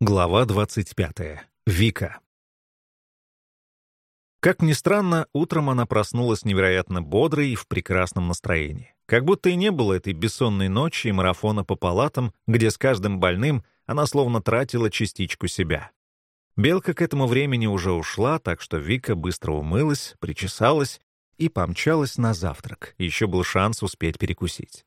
Глава 25. Вика. Как ни странно, утром она проснулась невероятно бодрой и в прекрасном настроении. Как будто и не было этой бессонной ночи и марафона по палатам, где с каждым больным она словно тратила частичку себя. Белка к этому времени уже ушла, так что Вика быстро умылась, причесалась и помчалась на завтрак. Еще был шанс успеть перекусить.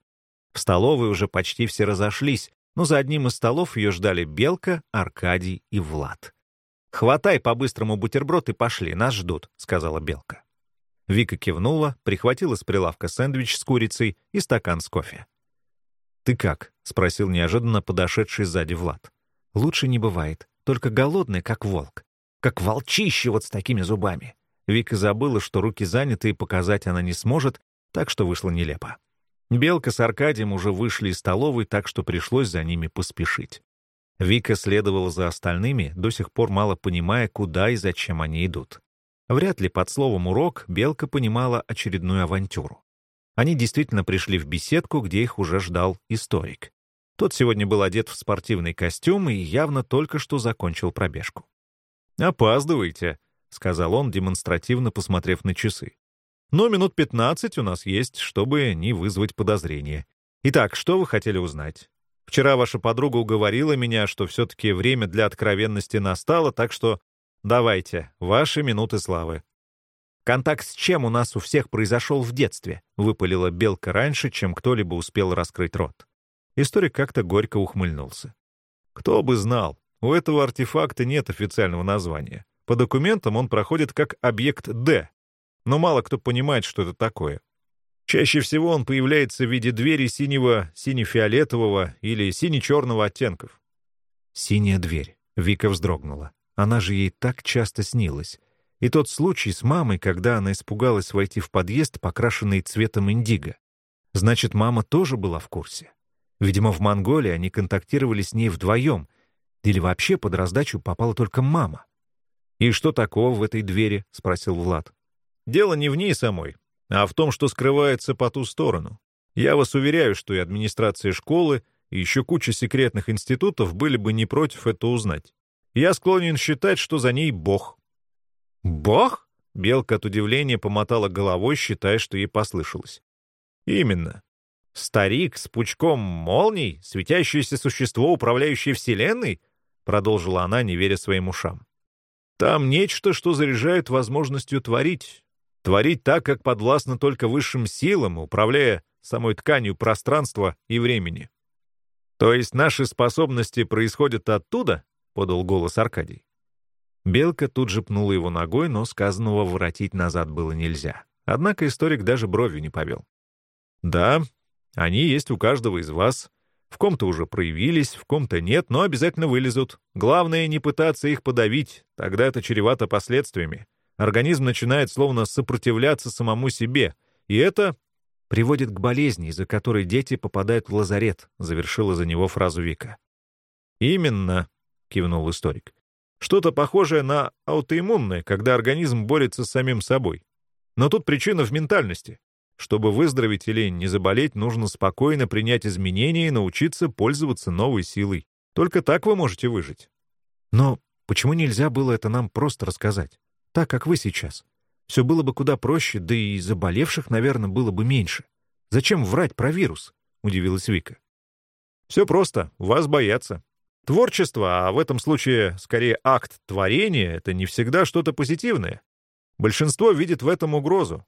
В столовой уже почти все разошлись, но за одним из столов ее ждали Белка, Аркадий и Влад. «Хватай по-быстрому бутерброд и пошли, нас ждут», — сказала Белка. Вика кивнула, прихватила с прилавка сэндвич с курицей и стакан с кофе. «Ты как?» — спросил неожиданно подошедший сзади Влад. «Лучше не бывает, только голодный, как волк. Как волчище вот с такими зубами». Вика забыла, что руки заняты и показать она не сможет, так что вышло нелепо. Белка с Аркадием уже вышли из столовой, так что пришлось за ними поспешить. Вика следовала за остальными, до сих пор мало понимая, куда и зачем они идут. Вряд ли под словом «урок» Белка понимала очередную авантюру. Они действительно пришли в беседку, где их уже ждал историк. Тот сегодня был одет в спортивный костюм и явно только что закончил пробежку. «Опаздываете», — сказал он, демонстративно посмотрев на часы. Но минут пятнадцать у нас есть, чтобы не вызвать подозрения. Итак, что вы хотели узнать? Вчера ваша подруга уговорила меня, что все-таки время для откровенности настало, так что давайте, ваши минуты славы. «Контакт с чем у нас у всех произошел в детстве?» — выпалила Белка раньше, чем кто-либо успел раскрыть рот. Историк как-то горько ухмыльнулся. «Кто бы знал, у этого артефакта нет официального названия. По документам он проходит как объект «Д», но мало кто понимает, что это такое. Чаще всего он появляется в виде двери синего, сине-фиолетового или сине-черного оттенков. «Синяя дверь», — Вика вздрогнула. Она же ей так часто снилась. И тот случай с мамой, когда она испугалась войти в подъезд, покрашенный цветом индиго. Значит, мама тоже была в курсе. Видимо, в Монголии они контактировали с ней вдвоем, или вообще под раздачу попала только мама. «И что такого в этой двери?» — спросил Влад. Дело не в ней самой, а в том, что скрывается по ту сторону. Я вас уверяю, что и администрация школы, и еще куча секретных институтов были бы не против это узнать. Я склонен считать, что за ней Бог. Бог? Белка от удивления помотала головой, считая, что ей послышалось. Именно. Старик с пучком молний, светящееся существо, управляющее Вселенной? Продолжила она, не веря своим ушам. Там нечто, что заряжает возможностью творить, творить так, как подвластно только высшим силам, управляя самой тканью пространства и времени. «То есть наши способности происходят оттуда?» — подал голос Аркадий. Белка тут же пнула его ногой, но сказанного воротить назад было нельзя. Однако историк даже бровью не повел. «Да, они есть у каждого из вас. В ком-то уже проявились, в ком-то нет, но обязательно вылезут. Главное — не пытаться их подавить, тогда это чревато последствиями. Организм начинает словно сопротивляться самому себе, и это приводит к болезни, из-за которой дети попадают в лазарет, завершила за него фразу Вика. Именно, кивнул историк. Что-то похожее на аутоиммунное, когда организм борется с самим собой. Но тут причина в ментальности. Чтобы выздороветь или не заболеть, нужно спокойно принять изменения и научиться пользоваться новой силой. Только так вы можете выжить. Но почему нельзя было это нам просто рассказать? Так, как вы сейчас. Все было бы куда проще, да и заболевших, наверное, было бы меньше. Зачем врать про вирус?» — удивилась Вика. «Все просто. Вас боятся. Творчество, а в этом случае скорее акт творения, это не всегда что-то позитивное. Большинство видит в этом угрозу.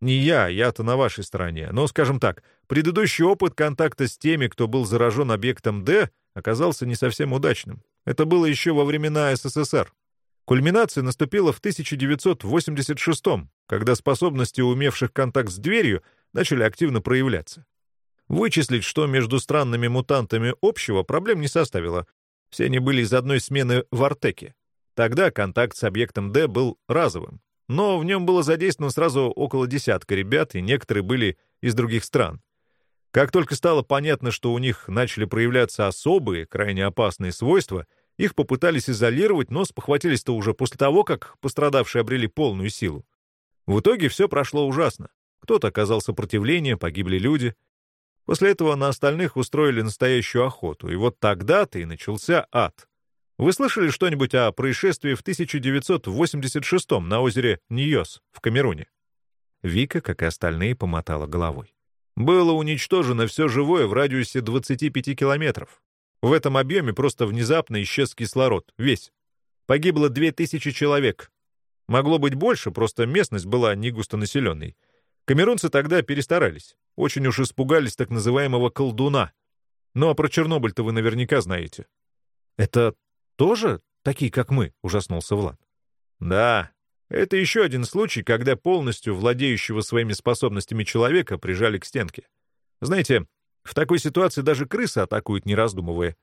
Не я, я-то на вашей стороне, но, скажем так, предыдущий опыт контакта с теми, кто был заражен объектом Д, оказался не совсем удачным. Это было еще во времена СССР. Кульминация наступила в 1986 когда способности умевших контакт с дверью начали активно проявляться. Вычислить, что между странными мутантами общего, проблем не составило. Все они были из одной смены в Артеке. Тогда контакт с объектом D был разовым. Но в нем было задействовано сразу около десятка ребят, и некоторые были из других стран. Как только стало понятно, что у них начали проявляться особые, крайне опасные свойства, их попытались изолировать, но спохватились-то уже после того, как пострадавшие обрели полную силу. В итоге все прошло ужасно. Кто-то оказал сопротивление, погибли люди. После этого на остальных устроили настоящую охоту, и вот тогда-то и начался ад. Вы слышали что-нибудь о происшествии в 1986 на озере Ньос в Камеруне?» Вика, как и остальные, помотала головой. «Было уничтожено все живое в радиусе 25 километров. В этом объеме просто внезапно исчез кислород, весь. Погибло 2000 человек. Могло быть больше, просто местность была не густонаселенной. Камерунцы тогда перестарались. Очень уж испугались так называемого колдуна. Ну а про Чернобыль-то вы наверняка знаете. «Это тоже такие, как мы?» — ужаснулся Влад. «Да, это еще один случай, когда полностью владеющего своими способностями человека прижали к стенке. Знаете, в такой ситуации даже крысы атакуют, не раздумывая.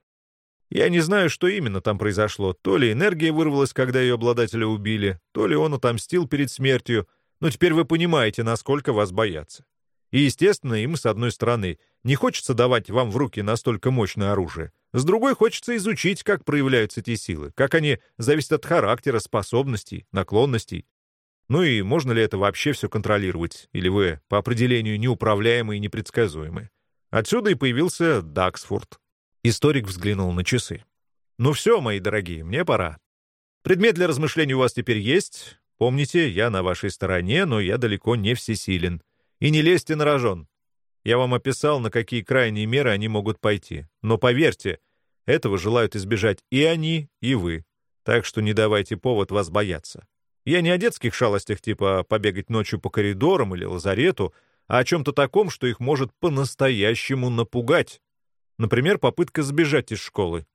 Я не знаю, что именно там произошло. То ли энергия вырвалась, когда ее обладателя убили, то ли он отомстил перед смертью. Но теперь вы понимаете, насколько вас боятся. И, естественно, им, с одной стороны, не хочется давать вам в руки настолько мощное оружие. С другой, хочется изучить, как проявляются эти силы, как они зависят от характера, способностей, наклонностей. Ну и можно ли это вообще все контролировать? Или вы, по определению, неуправляемы и непредсказуемы? Отсюда и появился Даксфорд. Историк взглянул на часы. «Ну все, мои дорогие, мне пора. Предмет для размышлений у вас теперь есть. Помните, я на вашей стороне, но я далеко не всесилен. И не лезьте на рожон. Я вам описал, на какие крайние меры они могут пойти. Но поверьте, этого желают избежать и они, и вы. Так что не давайте повод вас бояться. Я не о детских шалостях типа побегать ночью по коридорам или лазарету, а о чем-то таком, что их может по-настоящему напугать. Например, попытка сбежать из школы.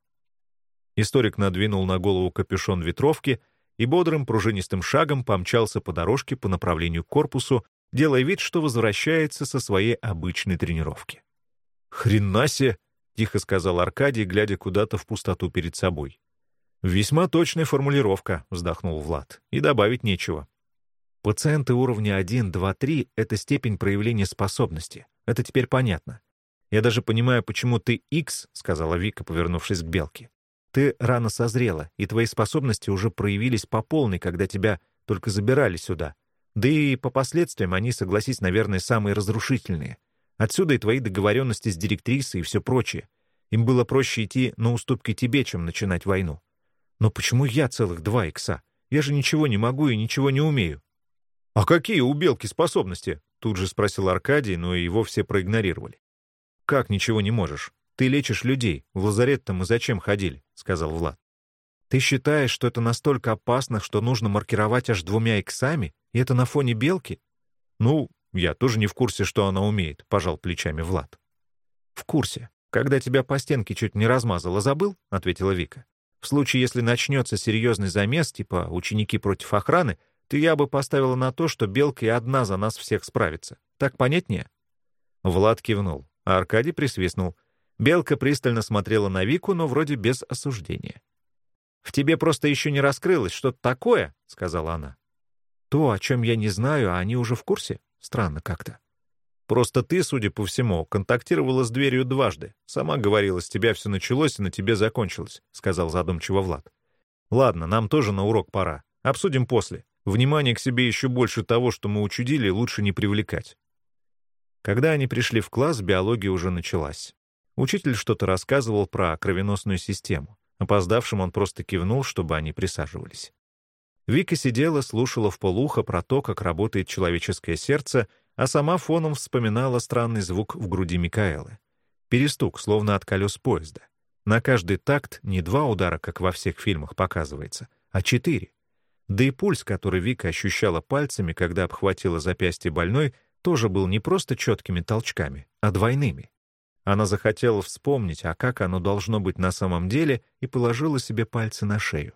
Историк надвинул на голову капюшон ветровки и бодрым пружинистым шагом помчался по дорожке по направлению к корпусу, делая вид, что возвращается со своей обычной тренировки. «Хрена тихо сказал Аркадий, глядя куда-то в пустоту перед собой. «Весьма точная формулировка», — вздохнул Влад, — «и добавить нечего». Пациенты уровня 1, 2, 3 — это степень проявления способности. Это теперь понятно. Я даже понимаю, почему ты X, — сказала Вика, повернувшись к Белке. Ты рано созрела, и твои способности уже проявились по полной, когда тебя только забирали сюда. Да и по последствиям они, согласись, наверное, самые разрушительные. Отсюда и твои договоренности с директрисой и все прочее. Им было проще идти на уступки тебе, чем начинать войну. Но почему я целых два икса? Я же ничего не могу и ничего не умею. «А какие у Белки способности?» — тут же спросил Аркадий, но его все проигнорировали. «Как ничего не можешь? Ты лечишь людей. В лазарет-то мы зачем ходили?» — сказал Влад. «Ты считаешь, что это настолько опасно, что нужно маркировать аж двумя иксами? И это на фоне белки? Ну, я тоже не в курсе, что она умеет, пожал плечами Влад. В курсе. Когда тебя по стенке чуть не размазало, забыл? ответила Вика. В случае, если начнется серьезный замес, типа ученики против охраны, то я бы поставила на то, что белка и одна за нас всех справится. Так понятнее? Влад кивнул, а Аркадий присвистнул. Белка пристально смотрела на Вику, но вроде без осуждения. «В тебе просто еще не раскрылось что-то такое», — сказала она. То, о чем я не знаю, а они уже в курсе? Странно как-то. Просто ты, судя по всему, контактировала с дверью дважды. Сама говорила, с тебя все началось и на тебе закончилось, — сказал задумчиво Влад. Ладно, нам тоже на урок пора. Обсудим после. Внимание к себе еще больше того, что мы учудили, лучше не привлекать. Когда они пришли в класс, биология уже началась. Учитель что-то рассказывал про кровеносную систему. Опоздавшим он просто кивнул, чтобы они присаживались. Вика сидела, слушала в полухо про то, как работает человеческое сердце, а сама фоном вспоминала странный звук в груди Микаэлы. Перестук, словно от колес поезда. На каждый такт не два удара, как во всех фильмах показывается, а четыре. Да и пульс, который Вика ощущала пальцами, когда обхватила запястье больной, тоже был не просто четкими толчками, а двойными. Она захотела вспомнить, а как оно должно быть на самом деле, и положила себе пальцы на шею.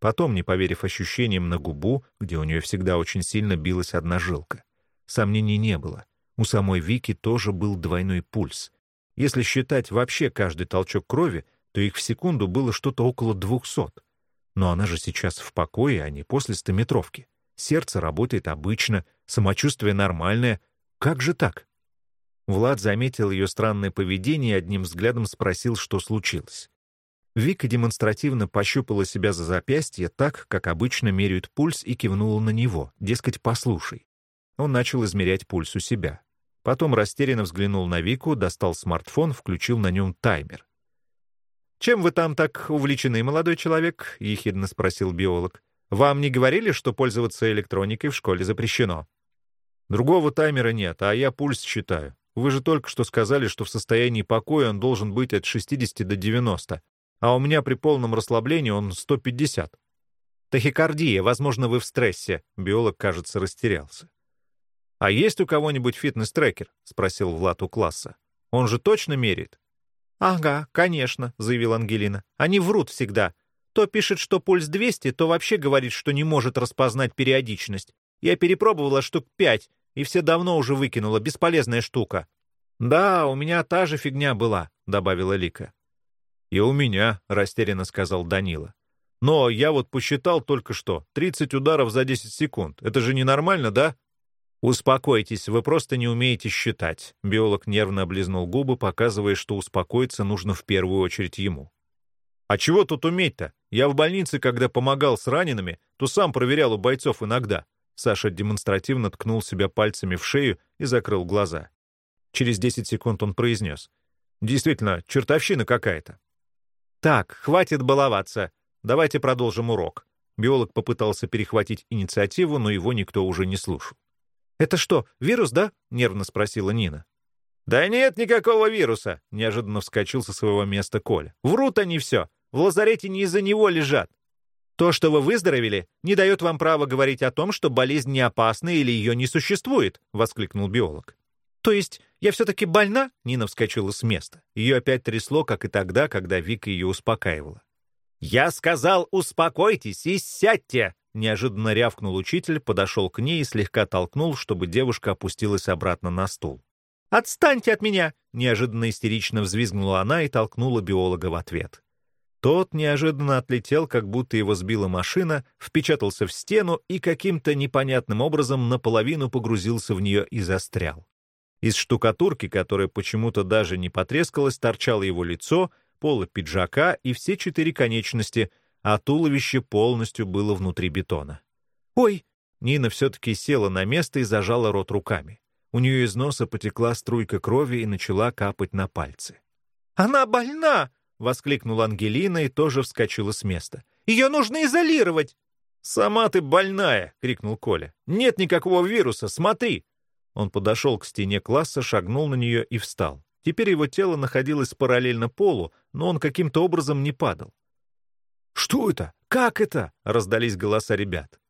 Потом, не поверив ощущениям на губу, где у нее всегда очень сильно билась одна жилка. Сомнений не было. У самой Вики тоже был двойной пульс. Если считать вообще каждый толчок крови, то их в секунду было что-то около двухсот. Но она же сейчас в покое, а не после стометровки. Сердце работает обычно, самочувствие нормальное. Как же так? Влад заметил ее странное поведение и одним взглядом спросил, что случилось. Вика демонстративно пощупала себя за запястье так, как обычно меряют пульс, и кивнула на него, дескать, послушай. Он начал измерять пульс у себя. Потом растерянно взглянул на Вику, достал смартфон, включил на нем таймер. «Чем вы там так увлечены, молодой человек?» — ехидно спросил биолог. «Вам не говорили, что пользоваться электроникой в школе запрещено?» «Другого таймера нет, а я пульс считаю. Вы же только что сказали, что в состоянии покоя он должен быть от 60 до 90, а у меня при полном расслаблении он 150. Тахикардия, возможно, вы в стрессе. Биолог, кажется, растерялся. А есть у кого-нибудь фитнес-трекер? спросил Влад у класса. Он же точно меряет? Ага, конечно, заявил Ангелина. Они врут всегда. То пишет, что пульс 200, то вообще говорит, что не может распознать периодичность. Я перепробовала штук пять, и все давно уже выкинула, бесполезная штука. Да, у меня та же фигня была, добавила Лика. И у меня, растерянно сказал Данила. Но я вот посчитал только что. 30 ударов за 10 секунд. Это же ненормально, да? Успокойтесь, вы просто не умеете считать. Биолог нервно облизнул губы, показывая, что успокоиться нужно в первую очередь ему. А чего тут уметь-то? Я в больнице, когда помогал с ранеными, то сам проверял у бойцов иногда. Саша демонстративно ткнул себя пальцами в шею и закрыл глаза. Через 10 секунд он произнес. «Действительно, чертовщина какая-то». «Так, хватит баловаться. Давайте продолжим урок. Биолог попытался перехватить инициативу, но его никто уже не слушал. Это что, вирус, да? нервно спросила Нина. Да нет никакого вируса, неожиданно вскочил со своего места Коля. Врут они все. В лазарете не из-за него лежат. То, что вы выздоровели, не дает вам права говорить о том, что болезнь не опасна или ее не существует, воскликнул биолог. То есть я все-таки больна? Нина вскочила с места. Ее опять трясло, как и тогда, когда Вика ее успокаивала. «Я сказал, успокойтесь и сядьте!» Неожиданно рявкнул учитель, подошел к ней и слегка толкнул, чтобы девушка опустилась обратно на стул. «Отстаньте от меня!» Неожиданно истерично взвизгнула она и толкнула биолога в ответ. Тот неожиданно отлетел, как будто его сбила машина, впечатался в стену и каким-то непонятным образом наполовину погрузился в нее и застрял. Из штукатурки, которая почему-то даже не потрескалась, торчало его лицо — пола пиджака и все четыре конечности, а туловище полностью было внутри бетона. «Ой!» Нина все-таки села на место и зажала рот руками. У нее из носа потекла струйка крови и начала капать на пальцы. «Она больна!» — воскликнула Ангелина и тоже вскочила с места. «Ее нужно изолировать!» «Сама ты больная!» — крикнул Коля. «Нет никакого вируса, смотри!» Он подошел к стене класса, шагнул на нее и встал. Теперь его тело находилось параллельно полу, но он каким-то образом не падал. «Что это? Как это?» — раздались голоса ребят.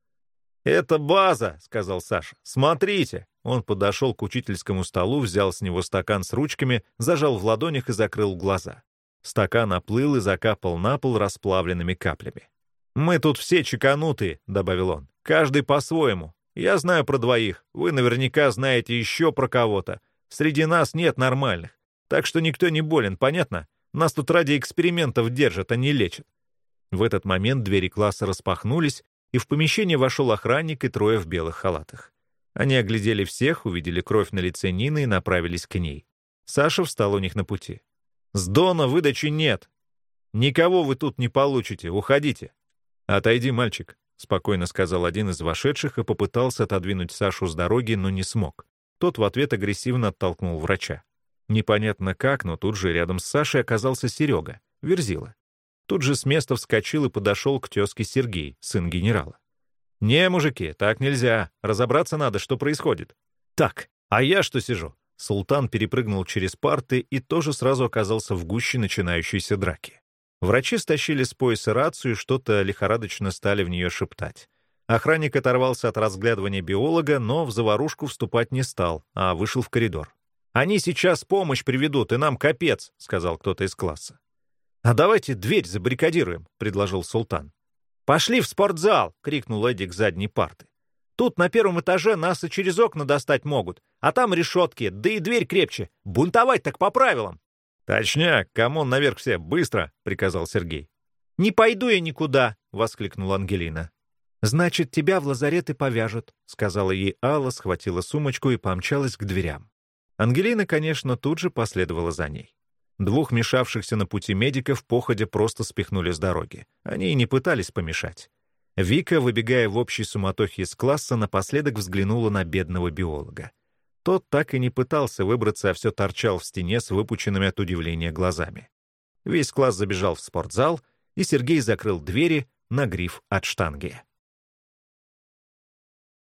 «Это база», — сказал Саша. «Смотрите». Он подошел к учительскому столу, взял с него стакан с ручками, зажал в ладонях и закрыл глаза. Стакан оплыл и закапал на пол расплавленными каплями. «Мы тут все чеканутые», — добавил он. «Каждый по-своему. Я знаю про двоих. Вы наверняка знаете еще про кого-то. Среди нас нет нормальных. Так что никто не болен, понятно? Нас тут ради экспериментов держат, а не лечат. В этот момент двери класса распахнулись, и в помещение вошел охранник и трое в белых халатах. Они оглядели всех, увидели кровь на лице Нины и направились к ней. Саша встал у них на пути. «С Дона выдачи нет. Никого вы тут не получите. Уходите». «Отойди, мальчик», — спокойно сказал один из вошедших и попытался отодвинуть Сашу с дороги, но не смог. Тот в ответ агрессивно оттолкнул врача. Непонятно как, но тут же рядом с Сашей оказался Серега, Верзила. Тут же с места вскочил и подошел к тезке Сергей, сын генерала. «Не, мужики, так нельзя. Разобраться надо, что происходит». «Так, а я что сижу?» Султан перепрыгнул через парты и тоже сразу оказался в гуще начинающейся драки. Врачи стащили с пояса рацию и что-то лихорадочно стали в нее шептать. Охранник оторвался от разглядывания биолога, но в заварушку вступать не стал, а вышел в коридор. Они сейчас помощь приведут, и нам капец», — сказал кто-то из класса. «А давайте дверь забаррикадируем», — предложил Султан. «Пошли в спортзал!» — крикнул Эдик с задней парты. «Тут на первом этаже нас и через окна достать могут, а там решетки, да и дверь крепче. Бунтовать так по правилам!» «Точняк! Come on наверх все! Быстро!» — приказал Сергей. «Не пойду я никуда!» — воскликнула Ангелина. «Значит, тебя в лазарет и повяжут», — сказала ей Алла, схватила сумочку и помчалась к дверям. Ангелина, конечно, тут же последовала за ней. Двух мешавшихся на пути медиков походя просто спихнули с дороги. Они и не пытались помешать. Вика, выбегая в общей суматохе из класса, напоследок взглянула на бедного биолога. Тот так и не пытался выбраться, а все торчал в стене с выпученными от удивления глазами. Весь класс забежал в спортзал, и Сергей закрыл двери на гриф от штанги.